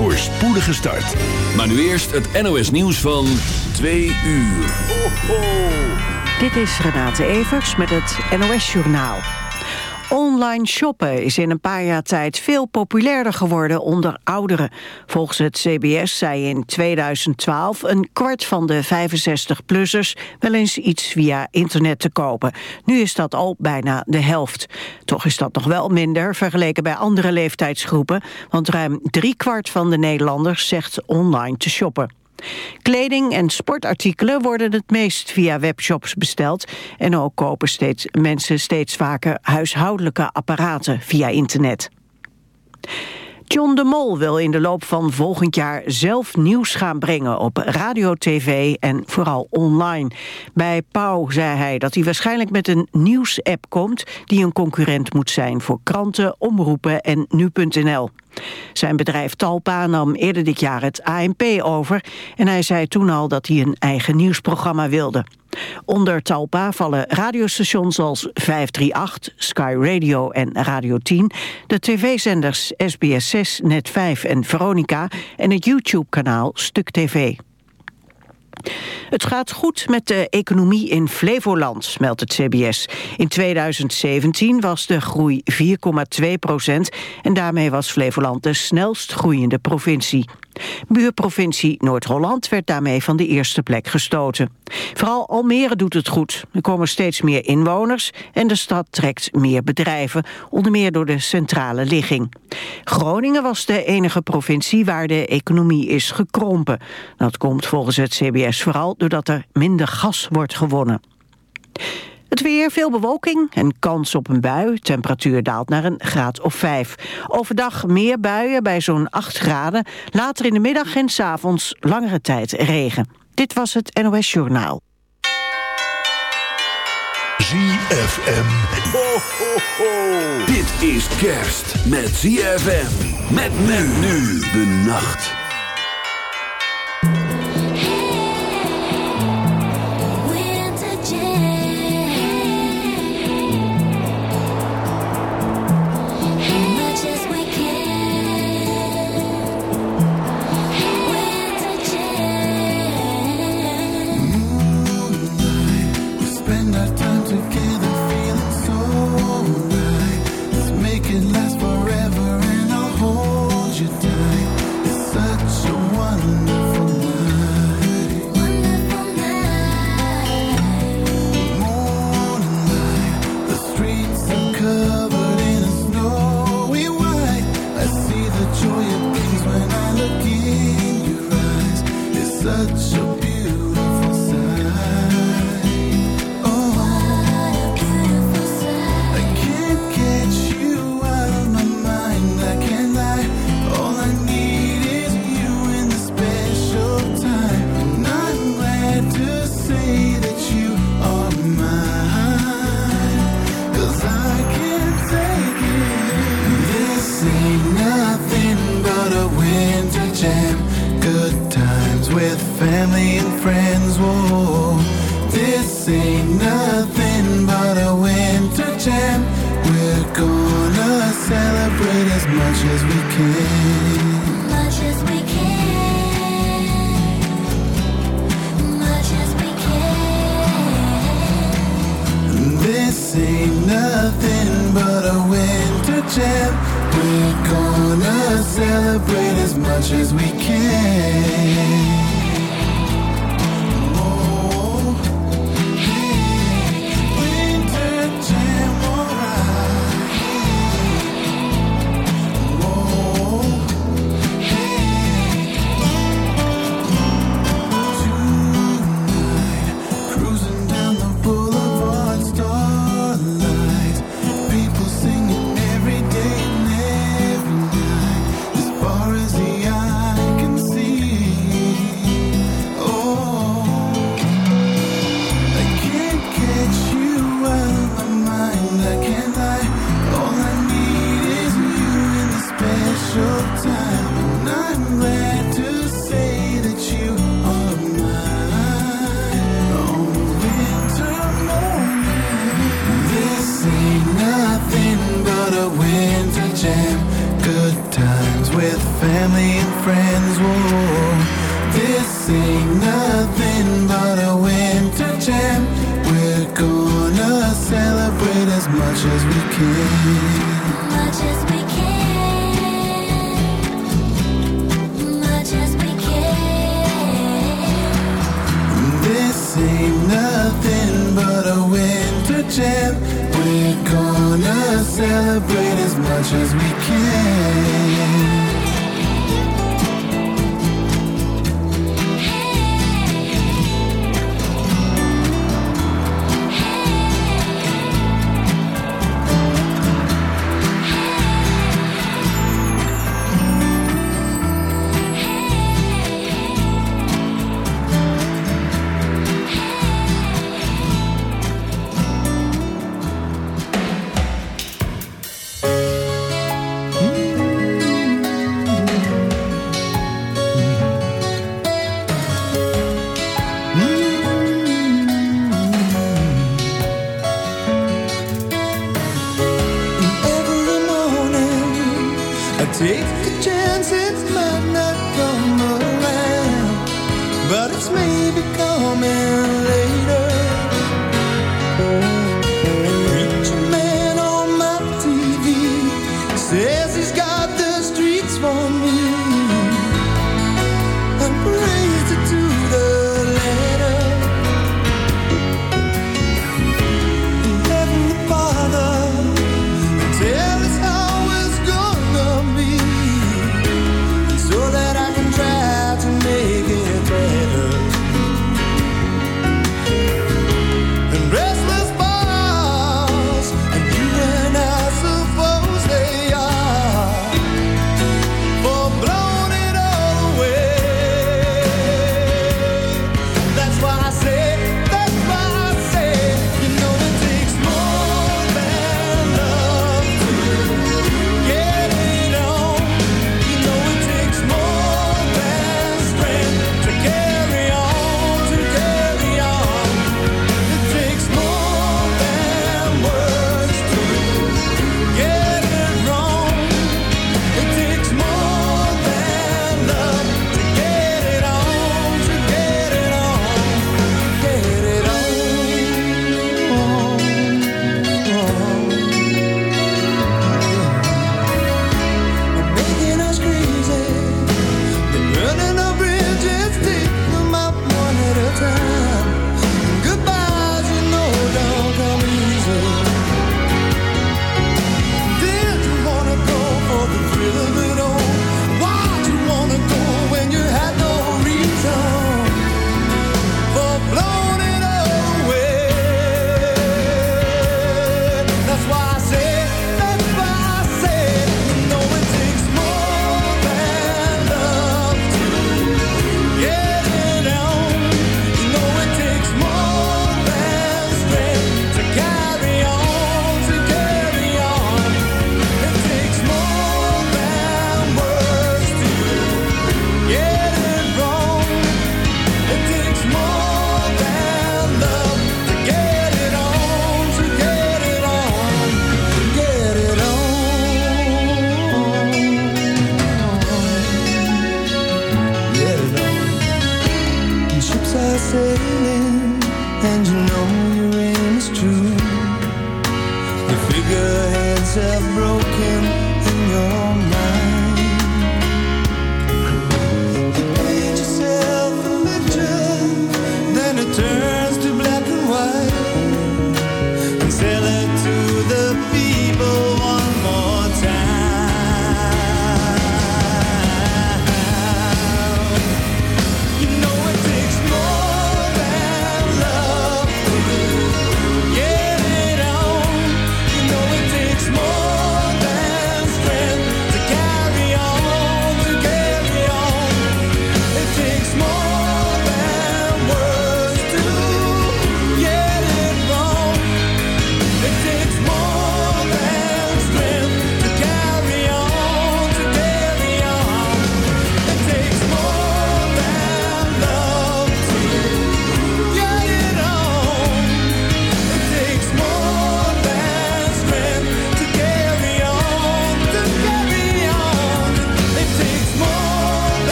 voor spoedige start. Maar nu eerst het NOS nieuws van 2 uur. Ho. Dit is Renate Evers met het NOS Journaal. Online shoppen is in een paar jaar tijd veel populairder geworden onder ouderen. Volgens het CBS zei in 2012 een kwart van de 65-plussers wel eens iets via internet te kopen. Nu is dat al bijna de helft. Toch is dat nog wel minder vergeleken bij andere leeftijdsgroepen, want ruim drie kwart van de Nederlanders zegt online te shoppen. Kleding en sportartikelen worden het meest via webshops besteld. En ook kopen steeds, mensen steeds vaker huishoudelijke apparaten via internet. John de Mol wil in de loop van volgend jaar zelf nieuws gaan brengen op radio, tv en vooral online. Bij Pauw zei hij dat hij waarschijnlijk met een nieuwsapp komt die een concurrent moet zijn voor kranten, omroepen en nu.nl. Zijn bedrijf Talpa nam eerder dit jaar het ANP over en hij zei toen al dat hij een eigen nieuwsprogramma wilde. Onder Talpa vallen radiostations als 538, Sky Radio en Radio 10, de tv-zenders SBS 6, Net 5 en Veronica en het YouTube-kanaal Stuk TV. Het gaat goed met de economie in Flevoland, meldt het CBS. In 2017 was de groei 4,2 procent... en daarmee was Flevoland de snelst groeiende provincie. Buurprovincie Noord-Holland werd daarmee van de eerste plek gestoten. Vooral Almere doet het goed. Er komen steeds meer inwoners en de stad trekt meer bedrijven, onder meer door de centrale ligging. Groningen was de enige provincie waar de economie is gekrompen. Dat komt volgens het CBS vooral doordat er minder gas wordt gewonnen. Het weer, veel bewolking en kans op een bui. Temperatuur daalt naar een graad of 5. Overdag meer buien bij zo'n 8 graden. Later in de middag en s avonds langere tijd regen. Dit was het NOS Journaal. ZFM. Ho, ho, ho. Dit is kerst met ZFM. Met men nu de nacht. nothing but a winter jam. We're gonna celebrate as much as we can.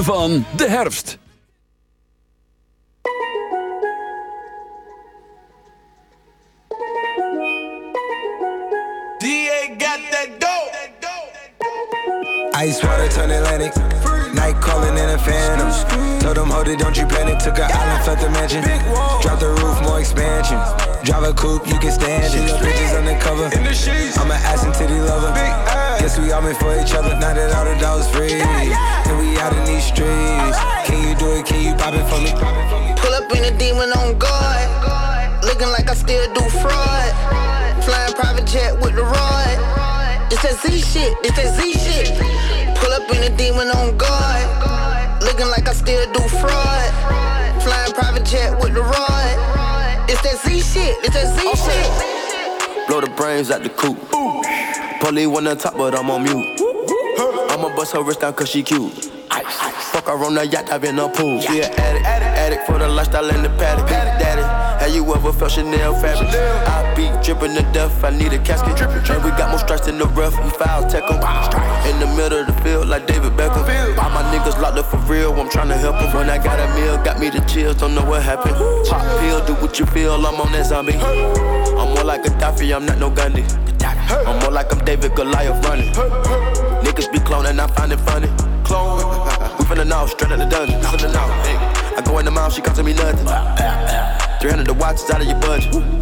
Van de herfst. It's that Z shit, it's that Z shit. Blow the brains out the coop. Polly one on top, but I'm on mute. I'ma bust her wrist down cause she cute. Fuck her on the yacht, I've in a pool. She an addict, addict, addict for the lifestyle in the paddock. Big daddy, have you ever felt Chanel fabric? I be dripping to death, I need a casket. And we got more strikes in the rough, we foul tech 'em. In the middle of the field, like David Beckham. For real, I'm tryna help 'em. When I got a meal, got me the chills, don't know what happened. Pop pill, do what you feel, I'm on that zombie. I'm more like a Gaddafi, I'm not no Gandhi. I'm more like I'm David Goliath running. Niggas be cloning, I find it funny. Clone. We finna know, straight out the dungeon. Finna know. I go in the mouth, she costing me nothing. 300 the watch is out of your budget.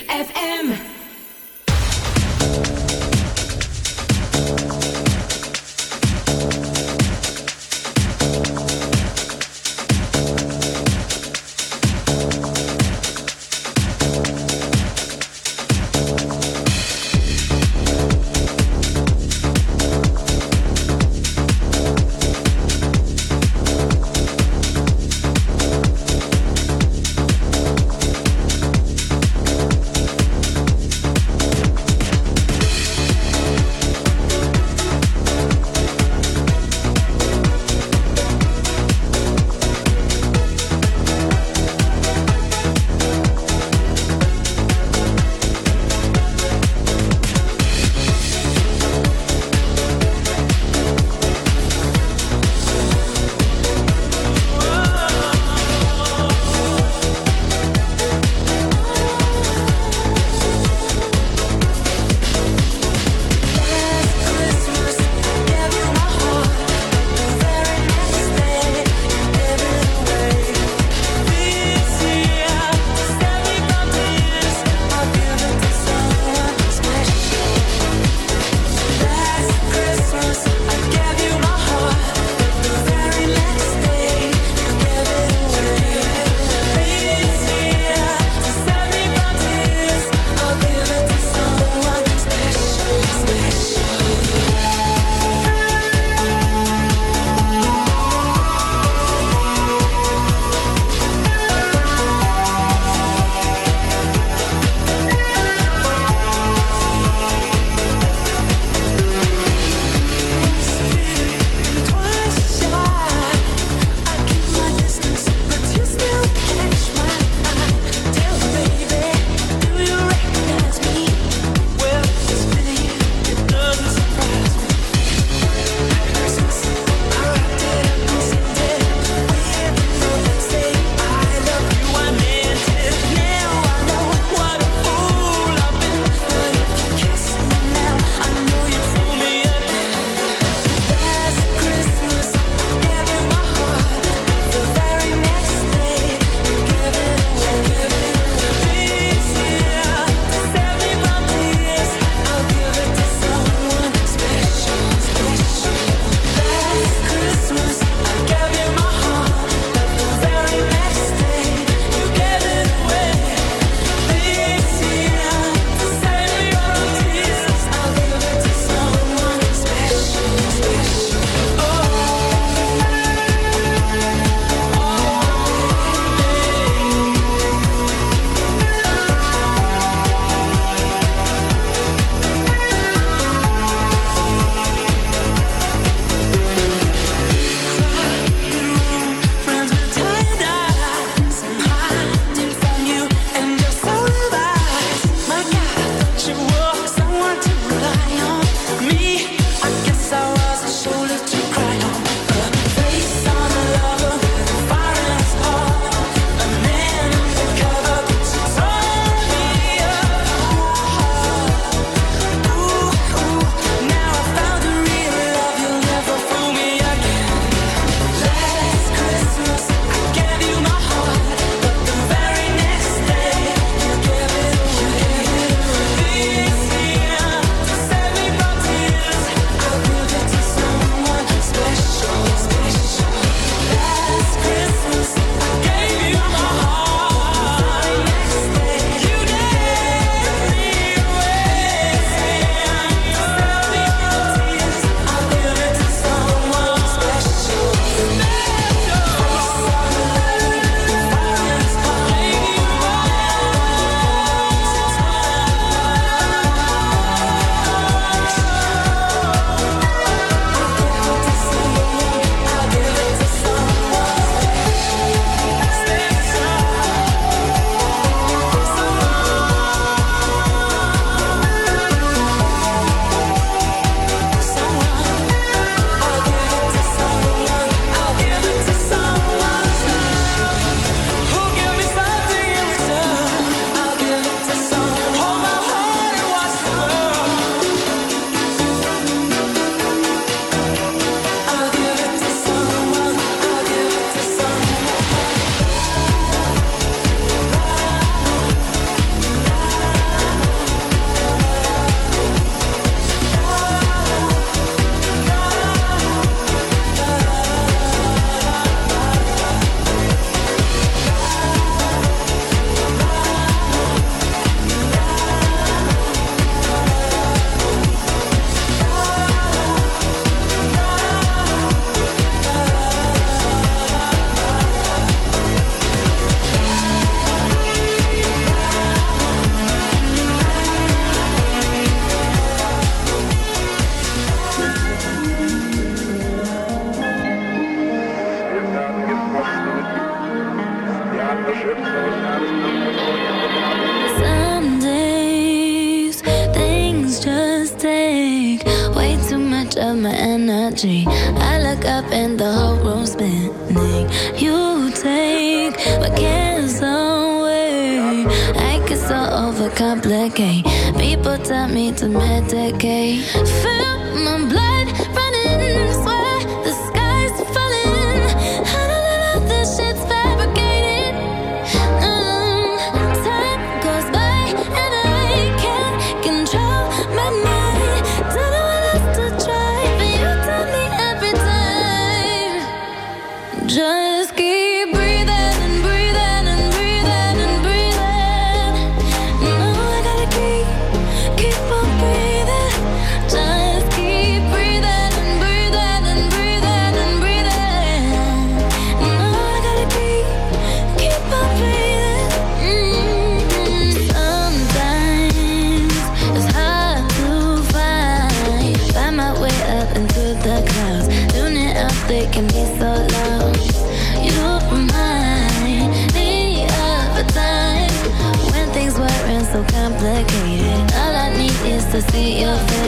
To see your face.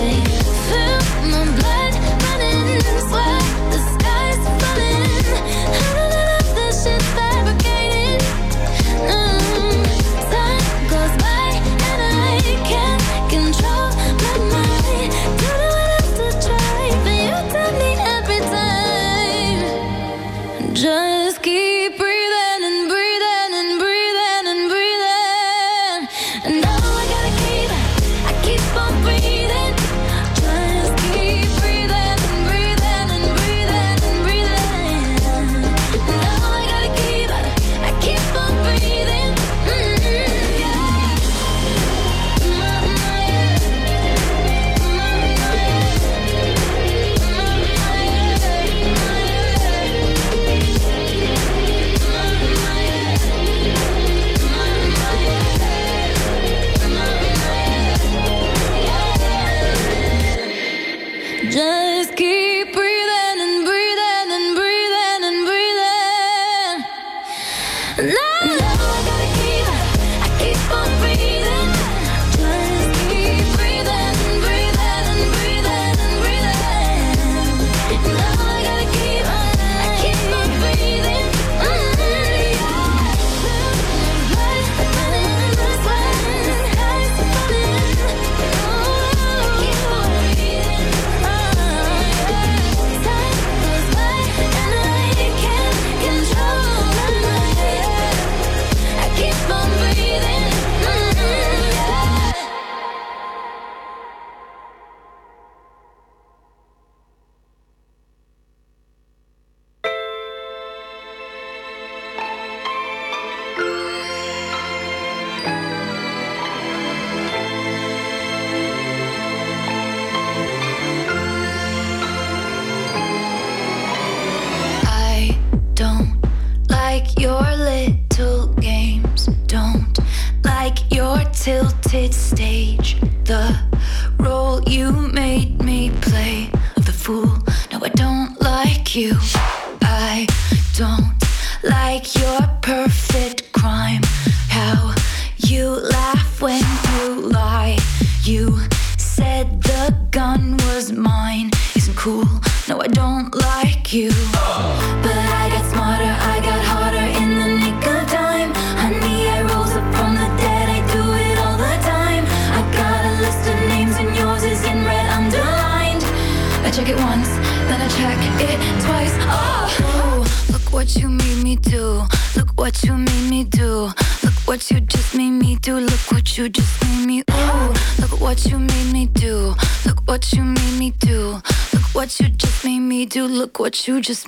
Just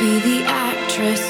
Be the actress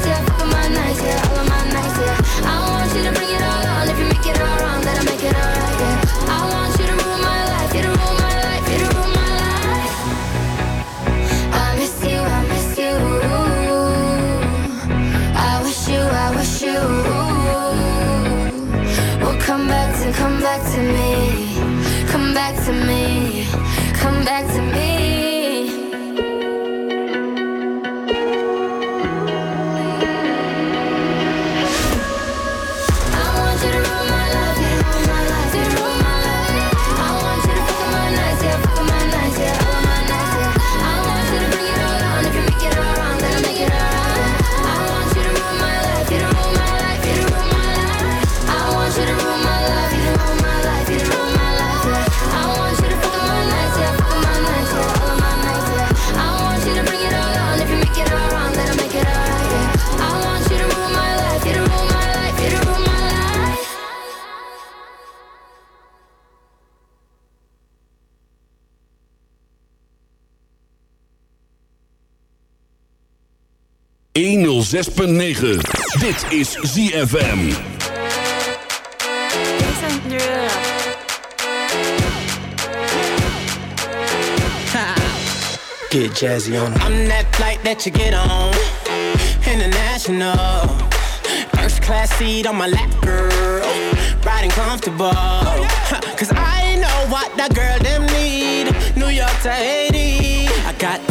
Dit is ZFM. Get jazzy on 'em. I'm that flight that you get on. International. First class seat on my lap, girl. Riding comfortable. Cause I know what that girl them need. New York to Haiti. I got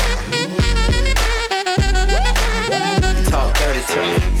Talk dirty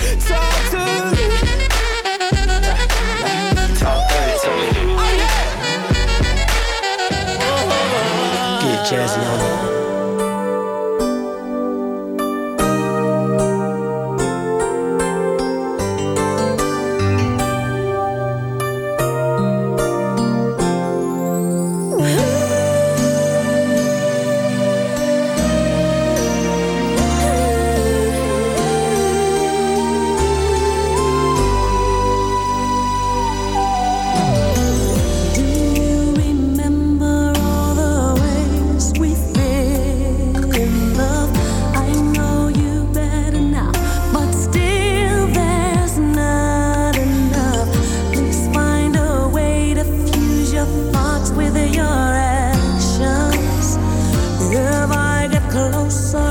yellow sun.